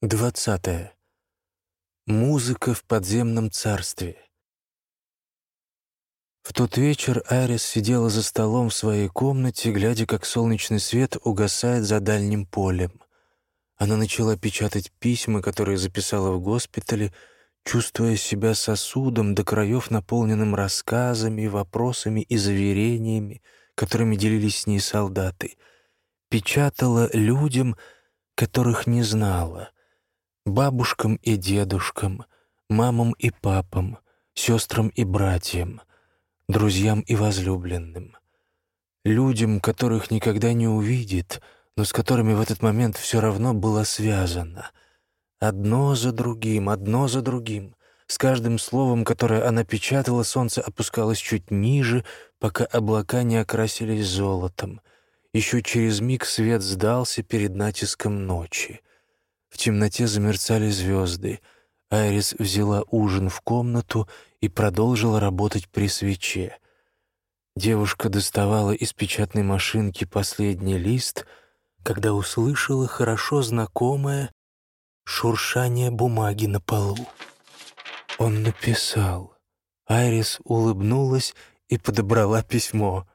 20. Музыка в подземном царстве. В тот вечер Айрис сидела за столом в своей комнате, глядя, как солнечный свет угасает за дальним полем. Она начала печатать письма, которые записала в госпитале, чувствуя себя сосудом до краев, наполненным рассказами, вопросами и заверениями, которыми делились с ней солдаты. Печатала людям, которых не знала — бабушкам и дедушкам, мамам и папам, сестрам и братьям, друзьям и возлюбленным, людям, которых никогда не увидит, но с которыми в этот момент все равно было связано. Одно за другим, одно за другим. С каждым словом, которое она печатала, солнце опускалось чуть ниже, пока облака не окрасились золотом. Еще через миг свет сдался перед натиском ночи. В темноте замерцали звезды. Айрис взяла ужин в комнату и продолжила работать при свече. Девушка доставала из печатной машинки последний лист, когда услышала хорошо знакомое шуршание бумаги на полу. Он написал. Айрис улыбнулась и подобрала письмо.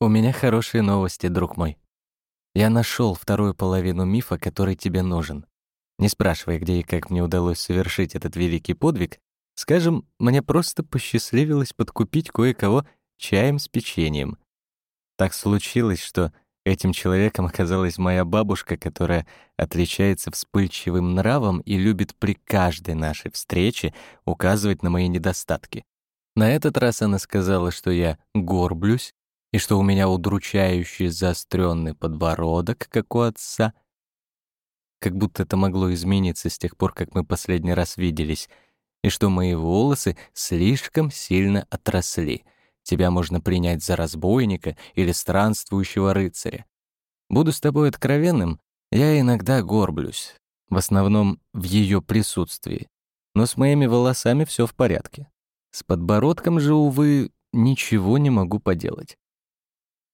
«У меня хорошие новости, друг мой. Я нашел вторую половину мифа, который тебе нужен. Не спрашивай, где и как мне удалось совершить этот великий подвиг, скажем, мне просто посчастливилось подкупить кое-кого чаем с печеньем. Так случилось, что этим человеком оказалась моя бабушка, которая отличается вспыльчивым нравом и любит при каждой нашей встрече указывать на мои недостатки. На этот раз она сказала, что я горблюсь, и что у меня удручающий заостренный подбородок, как у отца. Как будто это могло измениться с тех пор, как мы последний раз виделись, и что мои волосы слишком сильно отросли. Тебя можно принять за разбойника или странствующего рыцаря. Буду с тобой откровенным, я иногда горблюсь, в основном в ее присутствии. Но с моими волосами все в порядке. С подбородком же, увы, ничего не могу поделать.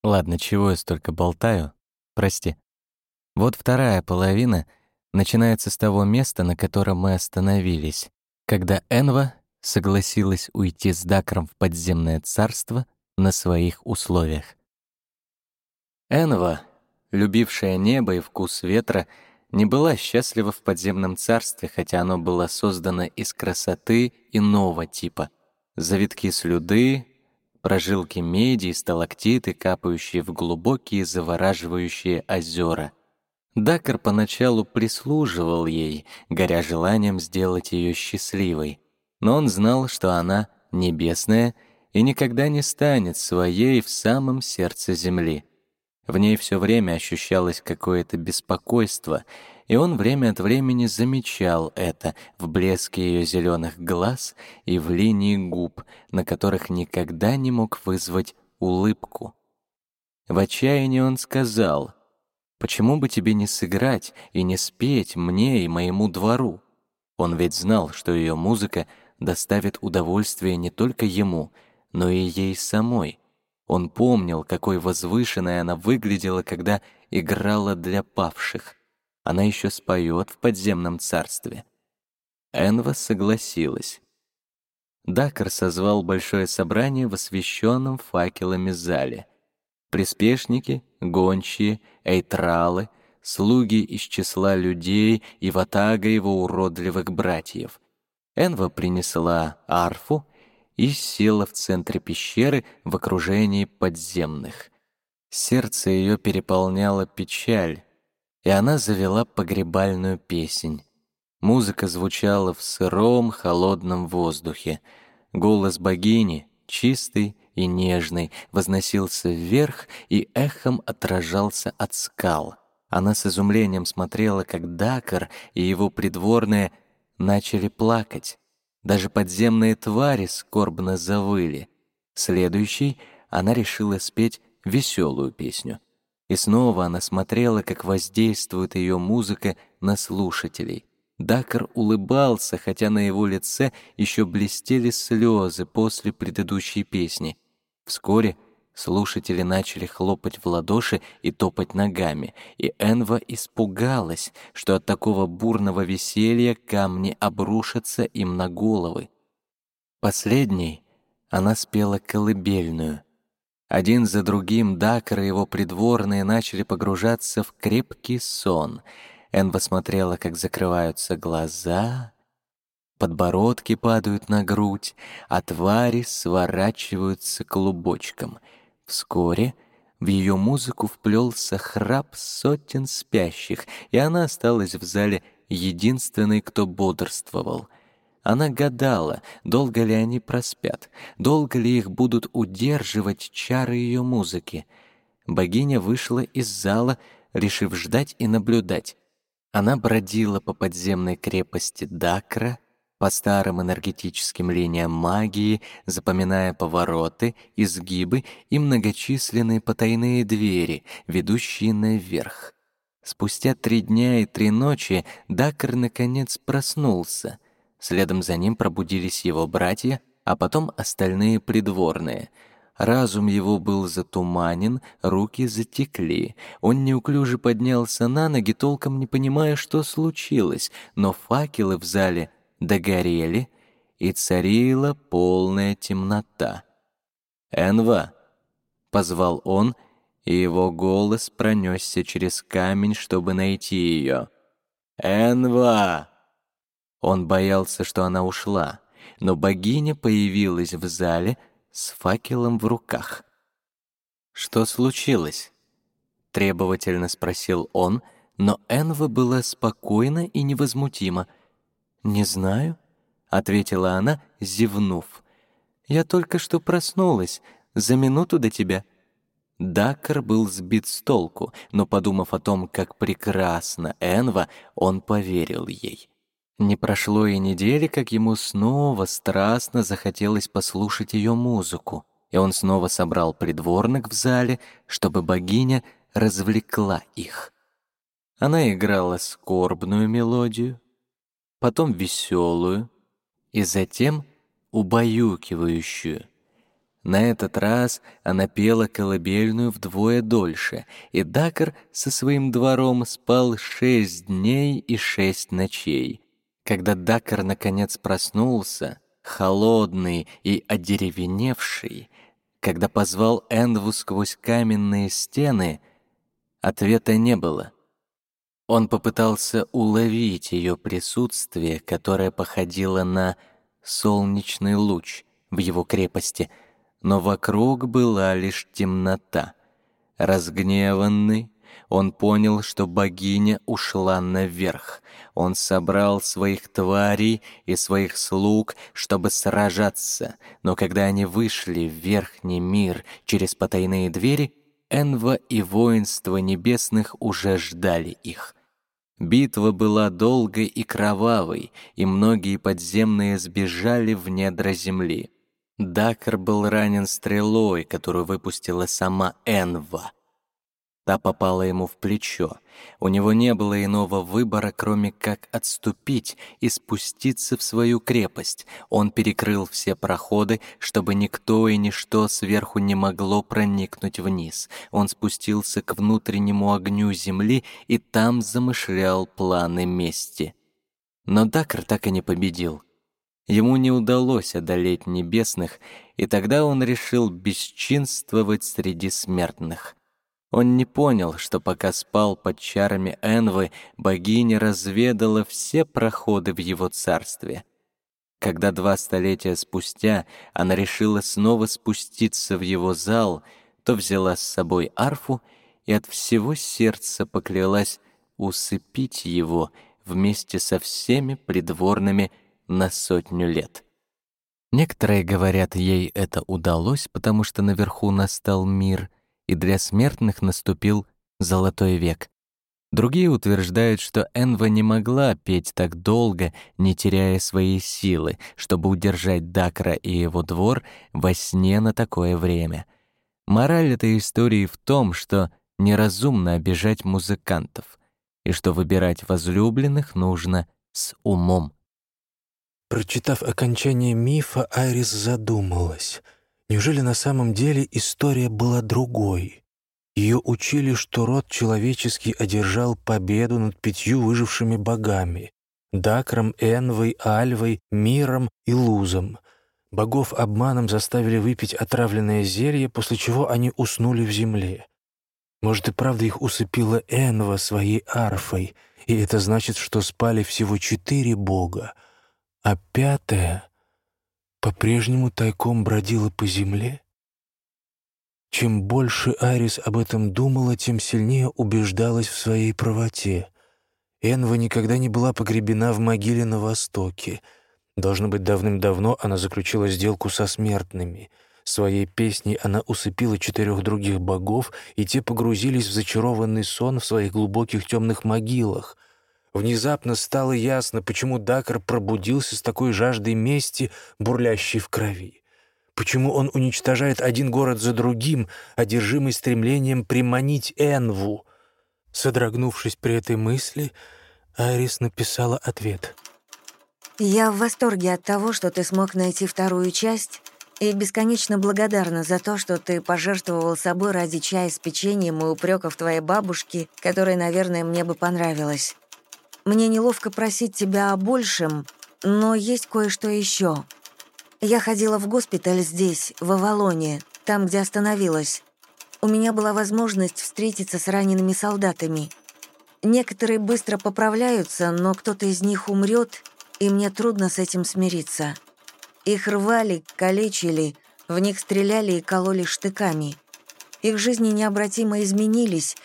Ладно, чего я столько болтаю? Прости. Вот вторая половина начинается с того места, на котором мы остановились, когда Энва согласилась уйти с Дакром в подземное царство на своих условиях. Энва, любившая небо и вкус ветра, не была счастлива в подземном царстве, хотя оно было создано из красоты иного типа. Завитки слюды, прожилки меди и сталактиты, капающие в глубокие завораживающие озера. Дакар поначалу прислуживал ей, горя желанием сделать ее счастливой, но он знал, что она небесная и никогда не станет своей в самом сердце земли. В ней все время ощущалось какое-то беспокойство, и он время от времени замечал это в блеске ее зеленых глаз и в линии губ, на которых никогда не мог вызвать улыбку. В отчаянии он сказал, «Почему бы тебе не сыграть и не спеть мне и моему двору?» Он ведь знал, что ее музыка доставит удовольствие не только ему, но и ей самой. Он помнил, какой возвышенной она выглядела, когда играла для павших она еще споет в подземном царстве. Энва согласилась. Дакар созвал большое собрание в освещенном факелами зале. Приспешники, гончие, эйтралы, слуги из числа людей и ватага его уродливых братьев. Энва принесла арфу и села в центре пещеры в окружении подземных. Сердце ее переполняло печаль, и она завела погребальную песнь. Музыка звучала в сыром, холодном воздухе. Голос богини, чистый и нежный, возносился вверх и эхом отражался от скал. Она с изумлением смотрела, как Дакар и его придворные начали плакать. Даже подземные твари скорбно завыли. Следующей она решила спеть веселую песню — и снова она смотрела, как воздействует ее музыка на слушателей. Дакар улыбался, хотя на его лице еще блестели слезы после предыдущей песни. Вскоре Слушатели начали хлопать в ладоши и топать ногами, и Энва испугалась, что от такого бурного веселья камни обрушатся им на головы. Последней она спела колыбельную. Один за другим Дакар и его придворные начали погружаться в крепкий сон. Энва смотрела, как закрываются глаза, подбородки падают на грудь, а твари сворачиваются клубочком — Вскоре в ее музыку вплелся храп сотен спящих, и она осталась в зале единственной, кто бодрствовал. Она гадала, долго ли они проспят, долго ли их будут удерживать чары ее музыки. Богиня вышла из зала, решив ждать и наблюдать. Она бродила по подземной крепости Дакра, по старым энергетическим линиям магии, запоминая повороты, изгибы и многочисленные потайные двери, ведущие наверх. Спустя три дня и три ночи Дакар наконец проснулся. Следом за ним пробудились его братья, а потом остальные придворные. Разум его был затуманен, руки затекли. Он неуклюже поднялся на ноги, толком не понимая, что случилось, но факелы в зале — догорели, и царила полная темнота. «Энва!» — позвал он, и его голос пронесся через камень, чтобы найти ее. «Энва!» Он боялся, что она ушла, но богиня появилась в зале с факелом в руках. «Что случилось?» — требовательно спросил он, но Энва была спокойна и невозмутима — «Не знаю», — ответила она, зевнув. «Я только что проснулась, за минуту до тебя». Даккар был сбит с толку, но, подумав о том, как прекрасна Энва, он поверил ей. Не прошло и недели, как ему снова страстно захотелось послушать ее музыку, и он снова собрал придворных в зале, чтобы богиня развлекла их. Она играла скорбную мелодию, потом веселую и затем убаюкивающую. На этот раз она пела колыбельную вдвое дольше, и Дакар со своим двором спал шесть дней и шесть ночей. Когда Дакар наконец проснулся, холодный и одеревеневший, когда позвал Эндву сквозь каменные стены, ответа не было — он попытался уловить ее присутствие, которое походило на солнечный луч в его крепости, но вокруг была лишь темнота. Разгневанный, он понял, что богиня ушла наверх. Он собрал своих тварей и своих слуг, чтобы сражаться, но когда они вышли в верхний мир через потайные двери, Энва и воинство небесных уже ждали их — Битва была долгой и кровавой, и многие подземные сбежали в недра земли. Дакар был ранен стрелой, которую выпустила сама Энва. Та попала ему в плечо. У него не было иного выбора, кроме как отступить и спуститься в свою крепость. Он перекрыл все проходы, чтобы никто и ничто сверху не могло проникнуть вниз. Он спустился к внутреннему огню земли и там замышлял планы мести. Но Дакр так и не победил. Ему не удалось одолеть небесных, и тогда он решил бесчинствовать среди смертных — он не понял, что пока спал под чарами Энвы, богиня разведала все проходы в его царстве. Когда два столетия спустя она решила снова спуститься в его зал, то взяла с собой арфу и от всего сердца поклялась усыпить его вместе со всеми придворными на сотню лет. Некоторые говорят, ей это удалось, потому что наверху настал мир — и для смертных наступил золотой век. Другие утверждают, что Энва не могла петь так долго, не теряя своей силы, чтобы удержать Дакра и его двор во сне на такое время. Мораль этой истории в том, что неразумно обижать музыкантов, и что выбирать возлюбленных нужно с умом. Прочитав окончание мифа, Айрис задумалась — Неужели на самом деле история была другой? Ее учили, что род человеческий одержал победу над пятью выжившими богами — Дакром, Энвой, Альвой, Миром и Лузом. Богов обманом заставили выпить отравленное зелье, после чего они уснули в земле. Может, и правда их усыпила Энва своей арфой, и это значит, что спали всего четыре бога, а пятая по-прежнему тайком бродила по земле? Чем больше Арис об этом думала, тем сильнее убеждалась в своей правоте. Энва никогда не была погребена в могиле на Востоке. Должно быть, давным-давно она заключила сделку со смертными — Своей песней она усыпила четырех других богов, и те погрузились в зачарованный сон в своих глубоких темных могилах. Внезапно стало ясно, почему Дакар пробудился с такой жаждой мести, бурлящей в крови. Почему он уничтожает один город за другим, одержимый стремлением приманить Энву. Содрогнувшись при этой мысли, Айрис написала ответ. «Я в восторге от того, что ты смог найти вторую часть и бесконечно благодарна за то, что ты пожертвовал собой ради чая с печеньем и упреков твоей бабушки, которой, наверное, мне бы понравилось. Мне неловко просить тебя о большем, но есть кое-что еще. Я ходила в госпиталь здесь, в Авалоне, там, где остановилась. У меня была возможность встретиться с ранеными солдатами. Некоторые быстро поправляются, но кто-то из них умрет, и мне трудно с этим смириться. Их рвали, калечили, в них стреляли и кололи штыками. Их жизни необратимо изменились,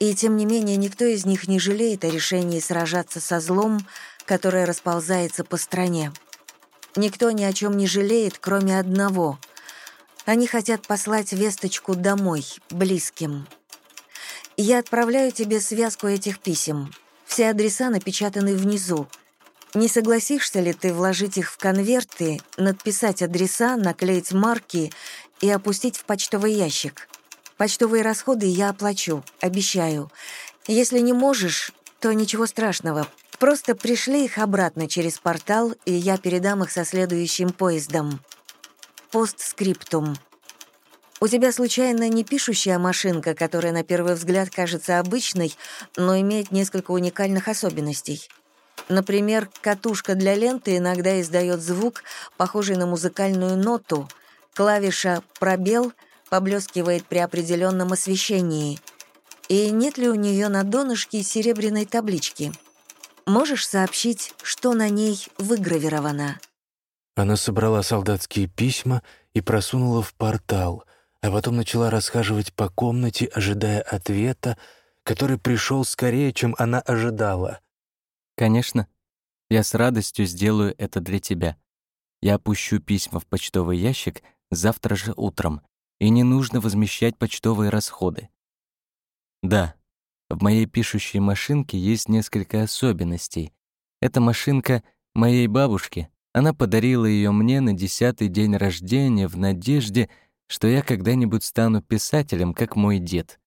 и тем не менее никто из них не жалеет о решении сражаться со злом, которое расползается по стране. Никто ни о чем не жалеет, кроме одного. Они хотят послать весточку домой, близким. Я отправляю тебе связку этих писем. Все адреса напечатаны внизу. Не согласишься ли ты вложить их в конверты, надписать адреса, наклеить марки и опустить в почтовый ящик? Почтовые расходы я оплачу, обещаю. Если не можешь, то ничего страшного. Просто пришли их обратно через портал, и я передам их со следующим поездом. Постскриптум. У тебя случайно не пишущая машинка, которая на первый взгляд кажется обычной, но имеет несколько уникальных особенностей? Например, катушка для ленты иногда издает звук, похожий на музыкальную ноту. Клавиша «пробел» поблескивает при определенном освещении. И нет ли у нее на донышке серебряной таблички? Можешь сообщить, что на ней выгравировано? Она собрала солдатские письма и просунула в портал, а потом начала расхаживать по комнате, ожидая ответа, который пришел скорее, чем она ожидала. Конечно. Я с радостью сделаю это для тебя. Я опущу письма в почтовый ящик завтра же утром, и не нужно возмещать почтовые расходы. Да, в моей пишущей машинке есть несколько особенностей. Эта машинка моей бабушки. Она подарила ее мне на десятый день рождения в надежде, что я когда-нибудь стану писателем, как мой дед.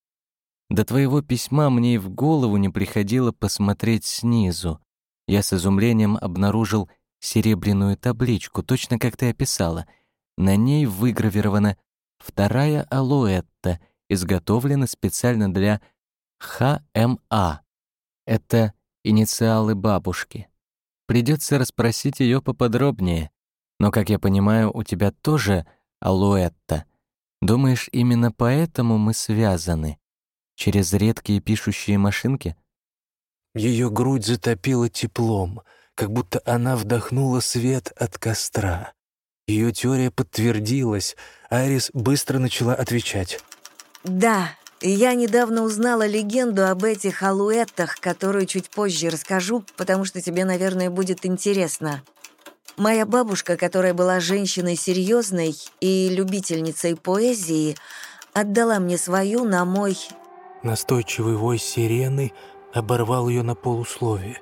До твоего письма мне и в голову не приходило посмотреть снизу. Я с изумлением обнаружил серебряную табличку, точно как ты описала. На ней выгравирована «Вторая алоэтта», изготовлена специально для ХМА. Это инициалы бабушки. Придется расспросить ее поподробнее. Но, как я понимаю, у тебя тоже алоэтта. Думаешь, именно поэтому мы связаны? Через редкие пишущие машинки? Ее грудь затопила теплом, как будто она вдохнула свет от костра. Ее теория подтвердилась. Айрис быстро начала отвечать. «Да, я недавно узнала легенду об этих алуэтах, которую чуть позже расскажу, потому что тебе, наверное, будет интересно. Моя бабушка, которая была женщиной серьезной и любительницей поэзии, отдала мне свою на мой Настойчивый вой сирены оборвал ее на полусловие.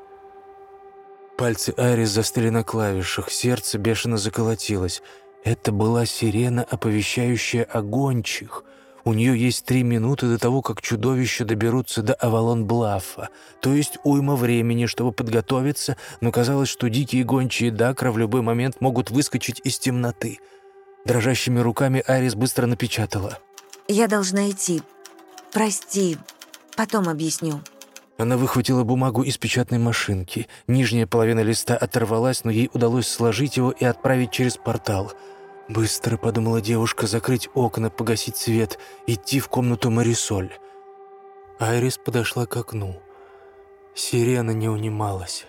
Пальцы Айрис застыли на клавишах, сердце бешено заколотилось. Это была сирена, оповещающая о гончих. У нее есть три минуты до того, как чудовища доберутся до Авалон-Блафа, то есть уйма времени, чтобы подготовиться, но казалось, что дикие гончие Дакра в любой момент могут выскочить из темноты. Дрожащими руками Айрис быстро напечатала. «Я должна идти. Прости. Потом объясню». Она выхватила бумагу из печатной машинки. Нижняя половина листа оторвалась, но ей удалось сложить его и отправить через портал. «Быстро», — подумала девушка, — «закрыть окна, погасить свет, идти в комнату Марисоль». Айрис подошла к окну. Сирена не унималась.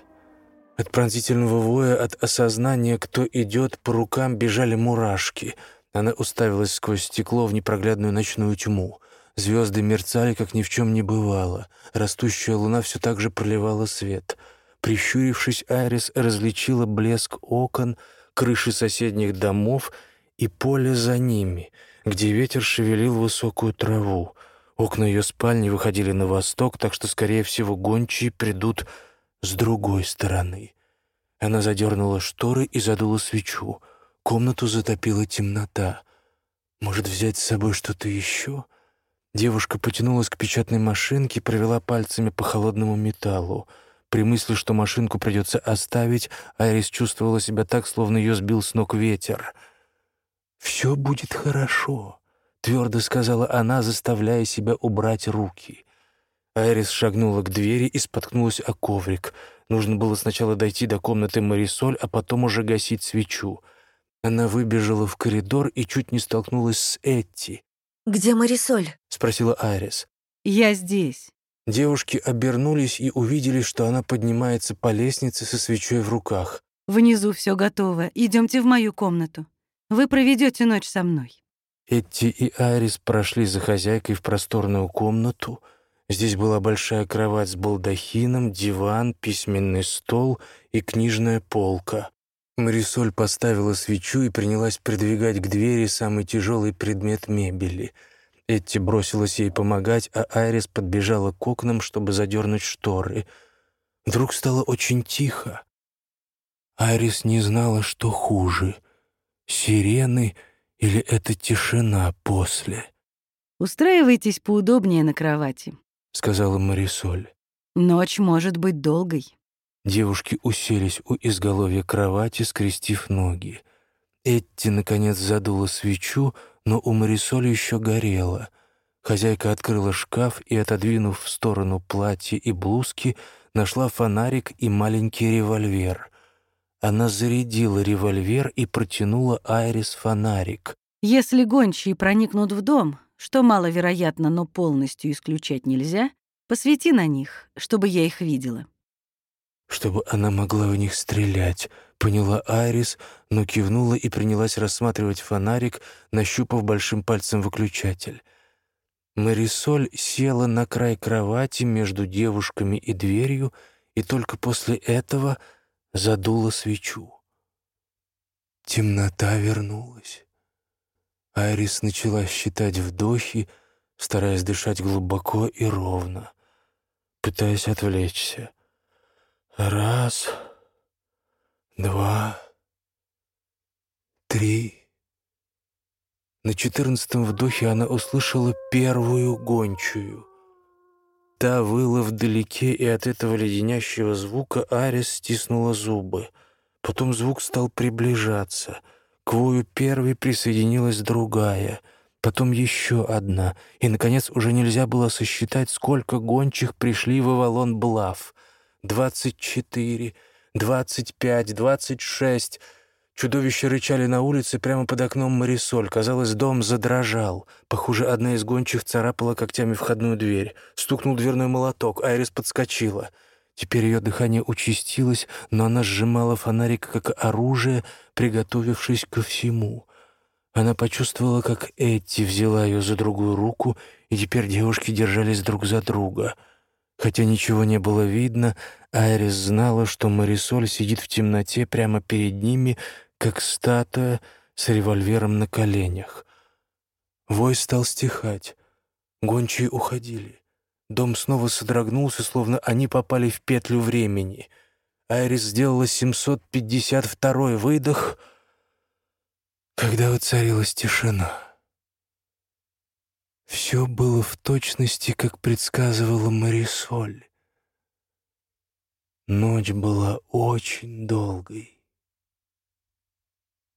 От пронзительного воя, от осознания, кто идет, по рукам бежали мурашки. Она уставилась сквозь стекло в непроглядную ночную тьму. Звезды мерцали, как ни в чем не бывало. Растущая луна все так же проливала свет. Прищурившись, Айрис различила блеск окон, крыши соседних домов и поле за ними, где ветер шевелил высокую траву. Окна ее спальни выходили на восток, так что, скорее всего, гончие придут с другой стороны. Она задернула шторы и задула свечу. Комнату затопила темнота. Может, взять с собой что-то еще? Девушка потянулась к печатной машинке, провела пальцами по холодному металлу. При мысли, что машинку придется оставить, Айрис чувствовала себя так, словно ее сбил с ног ветер. «Все будет хорошо», — твердо сказала она, заставляя себя убрать руки. Айрис шагнула к двери и споткнулась о коврик. Нужно было сначала дойти до комнаты Марисоль, а потом уже гасить свечу. Она выбежала в коридор и чуть не столкнулась с Этти. «Где Марисоль?» — спросила Айрис. «Я здесь». Девушки обернулись и увидели, что она поднимается по лестнице со свечой в руках. «Внизу все готово. Идемте в мою комнату. Вы проведете ночь со мной». Этти и Айрис прошли за хозяйкой в просторную комнату. Здесь была большая кровать с балдахином, диван, письменный стол и книжная полка. Марисоль поставила свечу и принялась придвигать к двери самый тяжелый предмет мебели. Этти бросилась ей помогать, а Айрис подбежала к окнам, чтобы задернуть шторы. Вдруг стало очень тихо. Айрис не знала, что хуже — сирены или эта тишина после. «Устраивайтесь поудобнее на кровати», — сказала Марисоль. «Ночь может быть долгой». Девушки уселись у изголовья кровати, скрестив ноги. Этти, наконец, задула свечу, но у Марисоли еще горела. Хозяйка открыла шкаф и, отодвинув в сторону платья и блузки, нашла фонарик и маленький револьвер. Она зарядила револьвер и протянула Айрис фонарик. «Если гончие проникнут в дом, что маловероятно, но полностью исключать нельзя, посвети на них, чтобы я их видела» чтобы она могла у них стрелять, поняла Айрис, но кивнула и принялась рассматривать фонарик, нащупав большим пальцем выключатель. Марисоль села на край кровати между девушками и дверью и только после этого задула свечу. Темнота вернулась. Айрис начала считать вдохи, стараясь дышать глубоко и ровно, пытаясь отвлечься. Раз, два, три. На четырнадцатом вдохе она услышала первую гончую. Та выла вдалеке, и от этого леденящего звука Арис стиснула зубы. Потом звук стал приближаться. К вою первой присоединилась другая, потом еще одна, и, наконец, уже нельзя было сосчитать, сколько гончих пришли в Авалон-Блав — двадцать четыре, двадцать пять, двадцать шесть. Чудовища рычали на улице прямо под окном Марисоль. Казалось, дом задрожал. Похоже, одна из гончих царапала когтями входную дверь. Стукнул дверной молоток, Айрис подскочила. Теперь ее дыхание участилось, но она сжимала фонарик как оружие, приготовившись ко всему. Она почувствовала, как Этти взяла ее за другую руку, и теперь девушки держались друг за друга — Хотя ничего не было видно, Айрис знала, что Марисоль сидит в темноте прямо перед ними, как статуя с револьвером на коленях. Вой стал стихать. Гончие уходили. Дом снова содрогнулся, словно они попали в петлю времени. Айрис сделала 752-й выдох, когда воцарилась тишина. Все было в точности, как предсказывала Марисоль. Ночь была очень долгой.